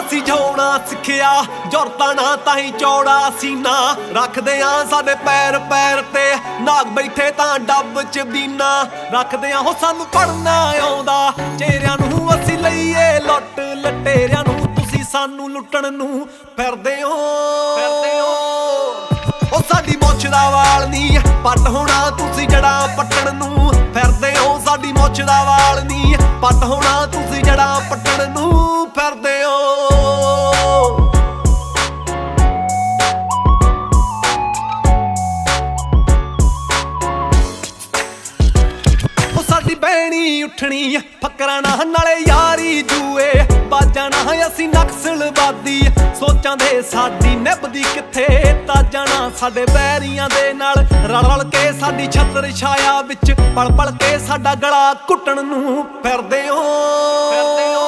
ਅਸੀਂ ਜੋਣਾ ਸਿੱਖਿਆ ਜੁਰਤਾਂ ਨਾ ਤਾਂ ਹੀ ਚੌੜਾ ਸੀਨਾ। ਰੱਖਦੇ ਆ ਸਾਡੇ ਪੈਰ ਪੈਰ ਤੇ ਨਾਗ ਬੈਠੇ ਤਾਂ ਡੱਬ ਚ ਬੀਨਾ ਰੱਖਦੇ ਆ ਹੋ ਸਾਨੂੰ ਪੜਨਾ ਆਉਂਦਾ ਚਿਹਰਿਆਂ ਨੂੰ ਅਸੀਂ ਲਈਏ ਲੁੱਟ ਲਟੇਰਿਆਂ ਨੂੰ ਤੁਸੀਂ ਸਾਨੂੰ ਲੁੱਟਣ ਨੂੰ ਫਿਰਦੇ ਹੋ। ਫਿਰਦੇ ਹੋ। ਉਹ ਸਾਡੀ ਮੁੱਛ ਦਾ ਵਾਲ ਨਹੀਂ ਪੱਟ ਹੋਣਾ ਤੁਸੀਂ ਜੜਾ ਪੱਟਣ ਨੂੰ ਫਿਰਦੇ ਹੋ। ਸਾਡੀ ਮੁੱਛ ਦਾ ਵਾਲ ਨਹੀਂ ਪੱਟ ਹੋਣਾ ਬਹਿਣੀ ਉੱਠਣੀ ਫਕਰਾਂ ਨਾ ਨਾਲੇ ਯਾਰੀ ਜੂਏ। ਬਾਜਾਂ ਨਾ ਅਸੀਂ ਨਕਸਲਵਾਦੀ ਸੋਚਾਂ ਦੇ ਸਾਡੀ ਨਿਭਦੀ ਕਿੱਥੇ? ਤਾਂ ਜਾਣਾ ਸਾਡੇ ਬੈਰੀਆਂ ਦੇ ਨਾਲ ਰਲ ਰਲ ਕੇ ਸਾਡੀ ਛਤਰ ਛਾਇਆ ਵਿੱਚ ਪਲ ਪਲ ਕੇ ਸਾਡਾ ਗਲਾ ਘੁੱਟਣ ਨੂੰ ਫਿਰਦੇ ਹੋ। ਫਿਰਦੇ ਹੋ।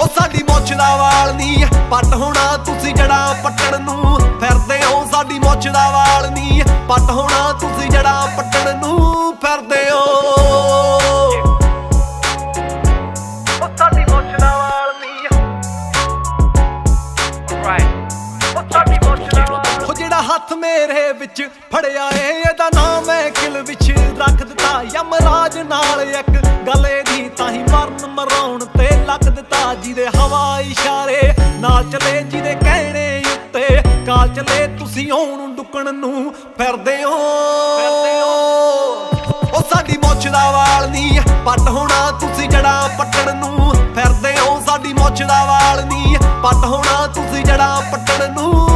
ਉਹ ਸਾਡੀ ਮੁੱਛ ਦਾ ਵਾਲ ਨਹੀਂ ਪੱਟ ਹੋਣਾ ਤੁਸੀਂ ਜੜਾ ਪੱਟਣ ਨੂੰ ਫਿਰਦੇ ਹੋ। ਸਾਡੀ ਮੁੱਛ ਦਾ ਵਾਲ ਨਹੀਂ ਪੱਟ ਹੋਣਾ ਤੁਸੀਂ ਜੜਾ ਹੱਥ ਮੇਰੇ ਵਿੱਚ ਫੜਿਆ ਏ ਇਹਦਾ ਨਾਮ ਹੈ ਕਿਲ ਵਿੱਚ ਰੱਖ ਦਿੱਤਾ। ਯਮਰਾਜ ਨਾਲ ਇੱਕ ਗਲੇ ਦੀ ਤਾਂ ਹੀ ਮਰਨ ਮਰਾਉਣ ਤੇ ਲੱਗ ਦਿੱਤਾ। ਜਿਹਦੇ ਹਵਾ ਇਸ਼ਾਰੇ ਨਾਲ ਚਲੇ ਜਿਹਦੇ ਕਹਿਣੇ ਉੱਤੇ ਕਾਲ ਚਲੇ ਤੁਸੀਂ ਆਉਣ ਡੁੱਕਣ ਨੂੰ ਫਿਰਦੇ ਹੋ। ਫਿਰਦੇ ਹੋ। ਉਹ ਸਾਡੀ ਮੁੱਛ ਦਾ ਵਾਲ ਨਹੀਂ ਪੱਟ ਹੋਣਾ ਤੁਸੀਂ ਜੜਾ ਪੱਟਣ ਨੂੰ ਫਿਰਦੇ ਹੋ। ਸਾਡੀ ਮੁੱਛ ਦਾ ਵਾਲ ਨਹੀਂ ਪੱਟ ਹੋਣਾ ਤੁਸੀਂ ਜੜਾ ਪੱਟਣ ਨੂੰ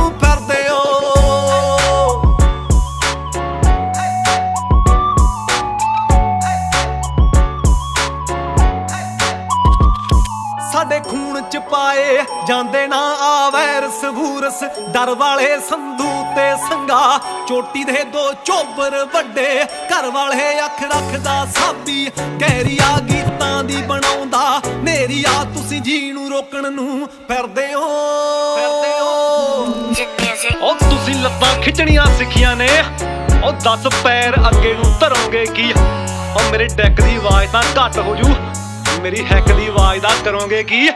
ਸਾਡੇ ਖੂਨ ਚ ਪਾਏ ਜਾਂਦੇ ਨਾ ਆ ਵਾਇਰਸ ਵੂਰਸ ਡਰ ਵਾਲੇ ਸੰਧੂ ਤੇ ਸੰਗਾ ਚੋਟੀ ਦੇ ਦੋ ਚੋਬਰ ਵੱਡੇ। ਘਰ ਵਾਲੇ ਅੱਖ ਰੱਖਦਾ ਸਾਬੀ ਗਹਿਰੀਆ ਗੀਤਾਂ ਦੀ ਬਣਾਉਂਦਾ। ਮੇਰੀ ਆ ਤੁਸੀਂ ਜੀ ਨੂੰ ਰੋਕਣ ਨੂੰ ਫਿਰਦੇ ਹੋ। ਫਿਰਦੇ ਹੋ। ਉਹ ਤੁਸੀਂ ਲੱਤਾਂ ਖਿੱਚਣੀਆਂ ਸਿੱਖੀਆਂ ਨੇ। ਉਹ 10 ਪੈਰ ਅੱਗੇ ਨੂੰ ਧਰੋਗੇ ਕੀ? ਉਹ ਮੇਰੇ ਡੈਕ ਦੀ ਆਵਾਜ਼ ਤਾਂ ਘੱਟ ਹੋ ਜੂ। ਮੇਰੀ ਹੈਕ ਦੀ ਆਵਾਜ਼ ਦਾ ਕਰੋਗੇ ਕੀ?